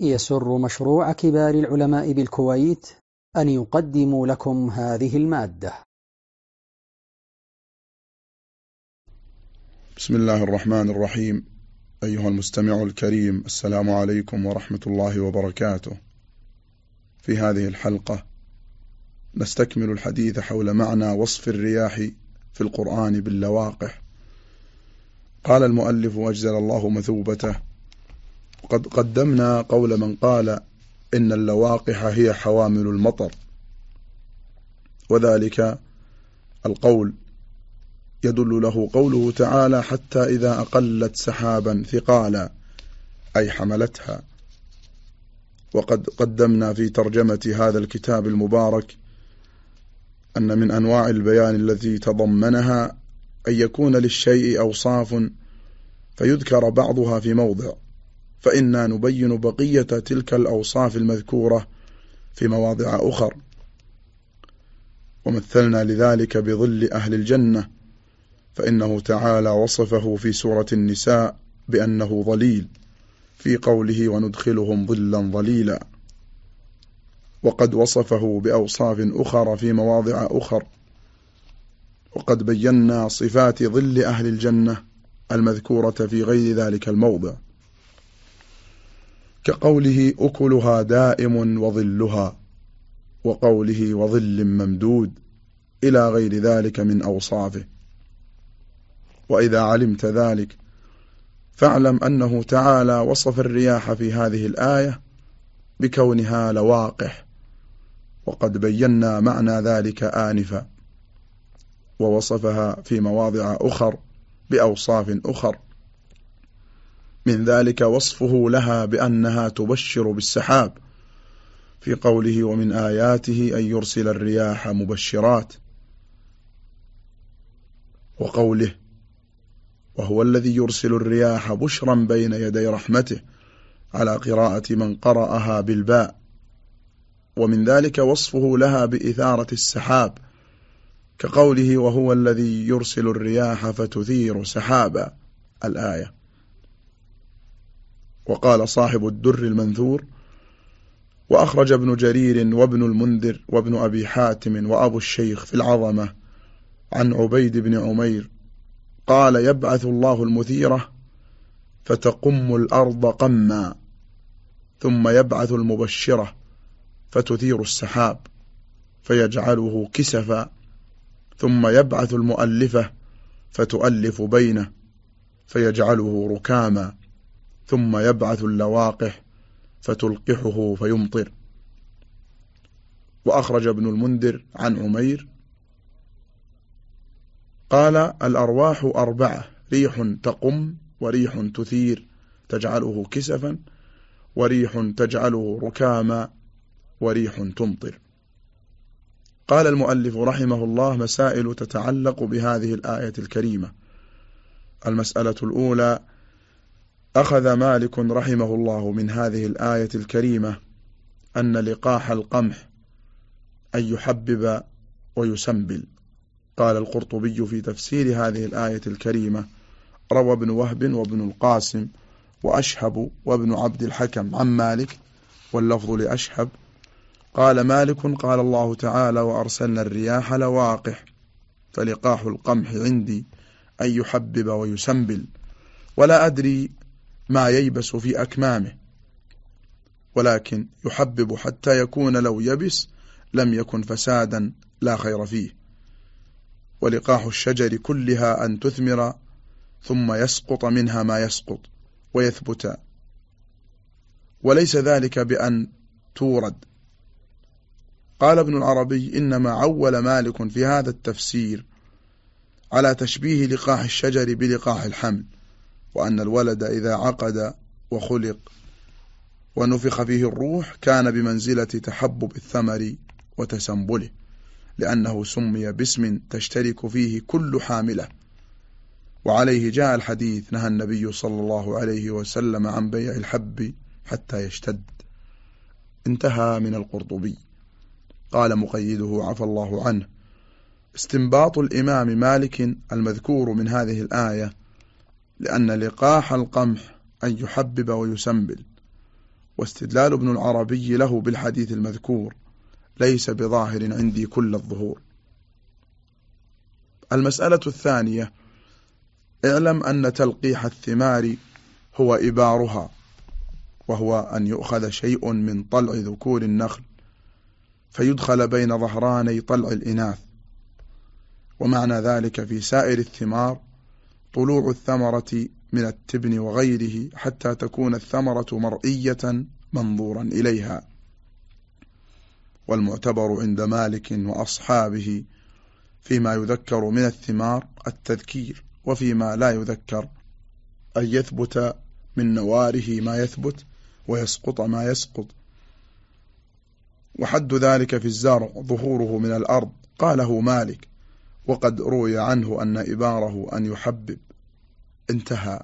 يسر مشروع كبار العلماء بالكويت أن يقدم لكم هذه المادة. بسم الله الرحمن الرحيم. أيها المستمع الكريم السلام عليكم ورحمة الله وبركاته. في هذه الحلقة نستكمل الحديث حول معنى وصف الرياح في القرآن باللواقح. قال المؤلف أجزل الله مثوبته قد قدمنا قول من قال إن اللواقح هي حوامل المطر. وذلك القول. يدل له قوله تعالى حتى إذا أقلت سحابا ثقالا أي حملتها. وقد قدمنا في ترجمة هذا الكتاب المبارك أن من أنواع البيان التي تضمنها أن يكون للشيء أوصاف فيذكر بعضها في موضع. فإنا نبين بقية تلك الأوصاف المذكورة في مواضع أخر. ومثلنا لذلك بظل أهل الجنة فإنه تعالى وصفه في سورة النساء بأنه ظليل في قوله وندخلهم ظلا ظليلا. وقد وصفه بأوصاف أخرى في مواضع أخر. وقد بينا صفات ظل أهل الجنة المذكورة في غير ذلك الموضع. كقوله أكلها دائم وظلها وقوله وظل ممدود إلى غير ذلك من أوصافه. وإذا علمت ذلك فاعلم أنه تعالى وصف الرياح في هذه الآية بكونها لواقح وقد بينا معنى ذلك آنفا ووصفها في مواضع أخر بأوصاف أخر. من ذلك وصفه لها بأنها تبشر بالسحاب في قوله ومن آياته أن يرسل الرياح مبشرات. وقوله وهو الذي يرسل الرياح بشرا بين يدي رحمته على قراءة من قرأها بالباء. ومن ذلك وصفه لها بإثارة السحاب كقوله وهو الذي يرسل الرياح فتثير سحابا. الآية. وقال صاحب الدر المنثور وأخرج ابن جرير وابن المنذر وابن أبي حاتم وأبو الشيخ في العظمة عن عبيد بن عمير قال يبعث الله المثيرة فتقم الأرض قما ثم يبعث المبشرة فتثير السحاب فيجعله كسفا ثم يبعث المؤلفة فتؤلف بينه فيجعله ركاما. ثم يبعث اللواقح فتلقحه فيمطر. وأخرج ابن المنذر عن عمير قال الأرواح أربعة ريح تقم وريح تثير تجعله كسفا وريح تجعله ركاما وريح تمطر. قال المؤلف رحمه الله مسائل تتعلق بهذه الآية الكريمة. المسألة الأولى أخذ مالك رحمه الله من هذه الآية الكريمة أن لقاح القمح أن يحبب ويسنبل. قال القرطبي في تفسير هذه الآية الكريمة روى ابن وهب وابن القاسم وأشهب وابن عبد الحكم عن مالك واللفظ لأشهب. قال مالك قال الله تعالى وأرسلنا الرياح لواقح فلقاح القمح عندي أن يحبب ويسنبل. ولا أدري ما ييبس في أكمامه ولكن يحبب حتى يكون لو يبس لم يكن فسادا لا خير فيه. ولقاح الشجر كلها أن تثمر ثم يسقط منها ما يسقط ويثبت. وليس ذلك بأن تورد. قال ابن العربي إنما عول مالك في هذا التفسير على تشبيه لقاح الشجر بلقاح الحمل. وأن الولد إذا عقد وخلق ونفخ فيه الروح كان بمنزلة تحبب الثمر وتسنبله لأنه سمي باسم تشترك فيه كل حاملة. وعليه جاء الحديث نهى النبي صلى الله عليه وسلم عن بيع الحب حتى يشتد. انتهى من القرطبي. قال مقيده عفى الله عنه استنباط الإمام مالك المذكور من هذه الآية لأن لقاح القمح أن يحبب ويسنبل. واستدلال ابن العربي له بالحديث المذكور ليس بظاهر عندي كل الظهور. المسألة الثانية اعلم أن تلقيح الثمار هو إبارها وهو أن يؤخذ شيء من طلع ذكور النخل فيدخل بين ظهراني طلع الإناث. ومعنى ذلك في سائر الثمار طلوع الثمرة من التبن وغيره حتى تكون الثمرة مرئية منظورا إليها. والمعتبر عند مالك وأصحابه فيما يذكر من الثمار التذكير وفيما لا يذكر أن يثبت من نواره ما يثبت ويسقط ما يسقط. وحد ذلك في الزرع ظهوره من الأرض قاله مالك وقد روي عنه أن إباره أن يحبب. انتهى.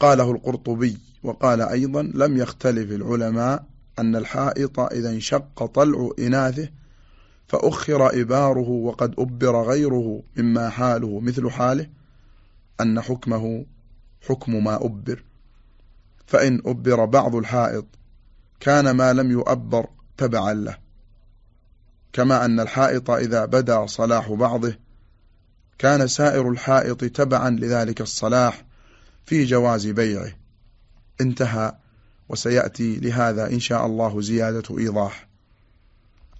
قاله القرطبي وقال أيضا لم يختلف العلماء أن الحائط إذا انشق طلع إناثه فأخر إباره وقد أبر غيره مما حاله مثل حاله أن حكمه حكم ما أبر. فإن أبر بعض الحائط كان ما لم يؤبر تبعا له كما أن الحائط إذا بدا صلاح بعضه كان سائر الحائط تبعا لذلك الصلاح في جواز بيعه. انتهى وسيأتي لهذا إن شاء الله زيادة إيضاح.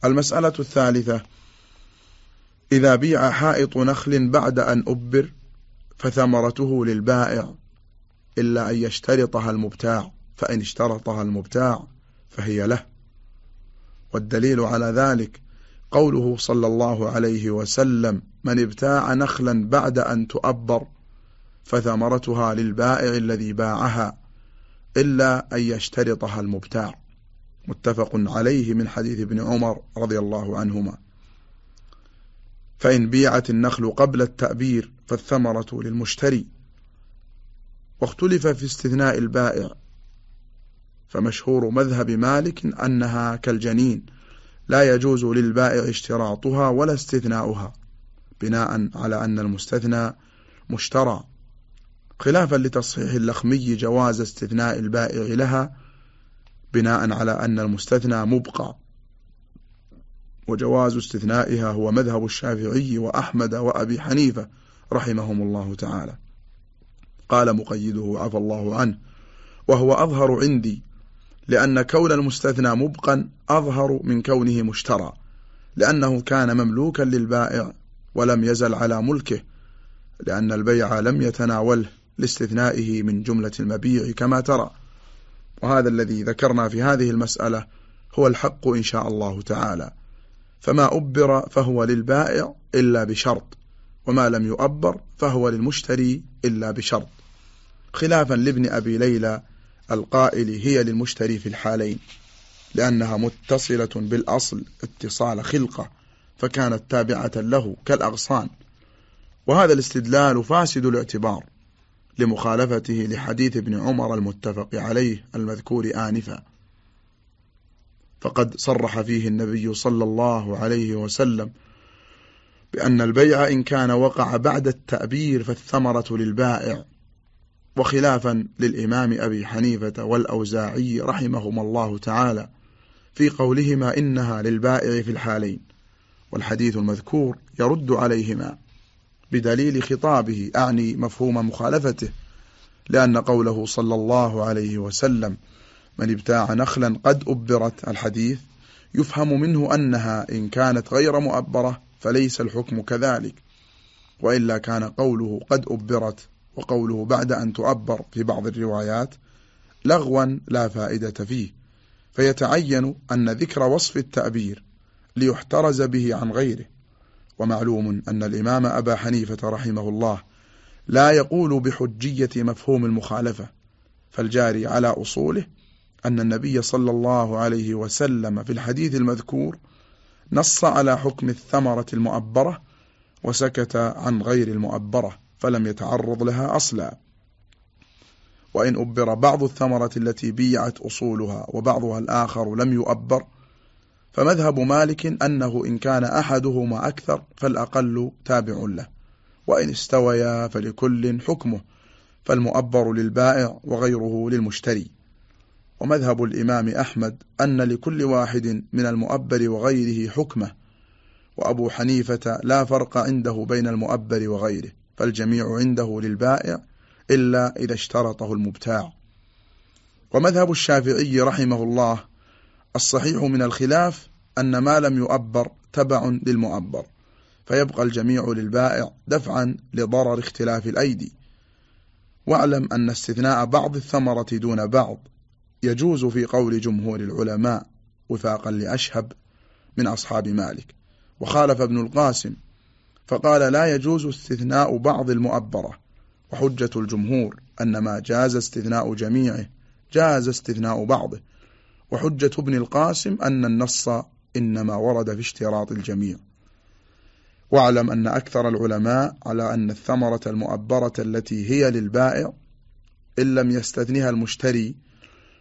المسألة الثالثة إذا بيع حائط نخل بعد أن أبر فثمرته للبائع إلا أن يشترطها المبتاع فإن اشترطها المبتاع فهي له. والدليل على ذلك قوله صلى الله عليه وسلم من ابتاع نخلا بعد أن تؤبر فثمرتها للبائع الذي باعها إلا أن يشترطها المبتاع. متفق عليه من حديث ابن عمر رضي الله عنهما. فإن بيعت النخل قبل التأبير فالثمرة للمشتري. واختلف في استثناء البائع فمشهور مذهب مالك أنها كالجنين لا يجوز للبائع اشتراطها ولا استثناؤها بناء على أن المستثنى مشترى. خلافا لتصحيح اللخمي جواز استثناء البائع لها بناء على أن المستثنى مبقى. وجواز استثنائها هو مذهب الشافعي وأحمد وأبي حنيفة رحمهم الله تعالى. قال مقيده عفى الله عنه وهو أظهر عندي لأن كون المستثنى مبقا أظهر من كونه مشترى لأنه كان مملوكا للبائع ولم يزل على ملكه لأن البيع لم يتناوله لاستثنائه من جملة المبيع كما ترى. وهذا الذي ذكرنا في هذه المسألة هو الحق إن شاء الله تعالى. فما أبر فهو للبائع إلا بشرط وما لم يؤبر فهو للمشتري إلا بشرط. خلافا لابن أبي ليلى القائل هي للمشتري في الحالين لأنها متصلة بالأصل اتصال خلقة فكانت تابعة له كالأغصان. وهذا الاستدلال فاسد الاعتبار لمخالفته لحديث ابن عمر المتفق عليه المذكور آنفا. فقد صرح فيه النبي صلى الله عليه وسلم بأن البيع إن كان وقع بعد التأبير فالثمرة للبائع. وخلافا للإمام أبي حنيفة والأوزاعي رحمهما الله تعالى في قولهما إنها للبائع في الحالين والحديث المذكور يرد عليهما بدليل خطابه أعني مفهوم مخالفته لأن قوله صلى الله عليه وسلم من ابتاع نخلا قد أبرت الحديث يفهم منه أنها إن كانت غير مؤبرة فليس الحكم كذلك وإلا كان قوله قد أبرت وقوله بعد أن تؤبر في بعض الروايات لغوا لا فائدة فيه فيتعين أن ذكر وصف التأبير ليحترز به عن غيره. ومعلوم أن الإمام أبا حنيفة رحمه الله لا يقول بحجية مفهوم المخالفة فالجاري على أصوله أن النبي صلى الله عليه وسلم في الحديث المذكور نص على حكم الثمرة المؤبرة وسكت عن غير المؤبرة. فلم يتعرض لها أصلا. وإن أبر بعض الثمرة التي بيعت أصولها وبعضها الآخر لم يؤبر فمذهب مالك أنه إن كان أحدهما أكثر فالأقل تابع له وإن استويا فلكل حكمه فالمؤبر للبائع وغيره للمشتري. ومذهب الإمام أحمد أن لكل واحد من المؤبر وغيره حكمه وأبو حنيفة لا فرق عنده بين المؤبر وغيره. فالجميع عنده للبائع إلا إذا اشترطه المبتاع. ومذهب الشافعي رحمه الله الصحيح من الخلاف أن ما لم يؤبر تبع للمؤبر فيبقى الجميع للبائع دفعا لضرر اختلاف الأيدي. واعلم أن استثناء بعض الثمرة دون بعض يجوز في قول جمهور العلماء وفاقا لأشهب من أصحاب مالك. وخالف ابن القاسم فقال لا يجوز استثناء بعض المؤبرة. وحجة الجمهور أن ما جاز استثناء جميعه جاز استثناء بعضه. وحجة ابن القاسم أن النص إنما ورد في اشتراط الجميع. واعلم أن أكثر العلماء على أن الثمرة المؤبرة التي هي للبائع إن لم يستثنها المشتري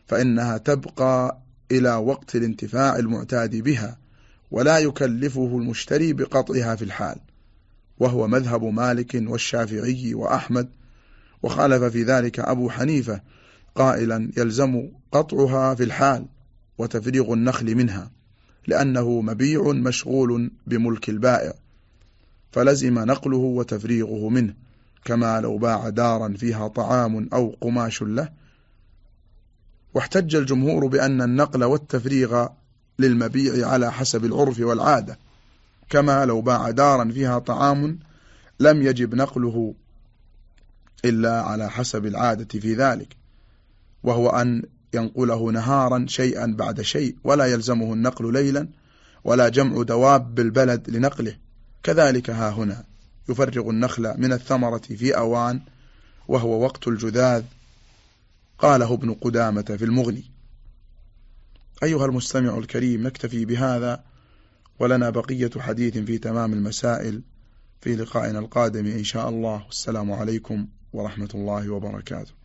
فإنها تبقى إلى وقت الانتفاع المعتاد بها ولا يكلفه المشتري بقطعها في الحال. وهو مذهب مالك والشافعي وأحمد. وخالف في ذلك أبو حنيفة قائلا يلزم قطعها في الحال وتفريغ النخل منها لأنه مبيع مشغول بملك البائع فلزم نقله وتفريغه منه كما لو باع دارا فيها طعام أو قماش له. واحتج الجمهور بأن النقل والتفريغ للمبيع على حسب العرف والعادة. كما لو باع دارا فيها طعام لم يجب نقله إلا على حسب العادة في ذلك وهو أن ينقله نهارا شيئا بعد شيء ولا يلزمه النقل ليلا ولا جمع دواب بالبلد لنقله. كذلك ها هنا يفرغ النخل من الثمرة في أوان وهو وقت الجذاذ قاله ابن قدامة في المغني. أيها المستمع الكريم نكتفي بهذا ولنا بقية حديث في تمام المسائل في لقائنا القادم إن شاء الله. والسلام عليكم ورحمة الله وبركاته.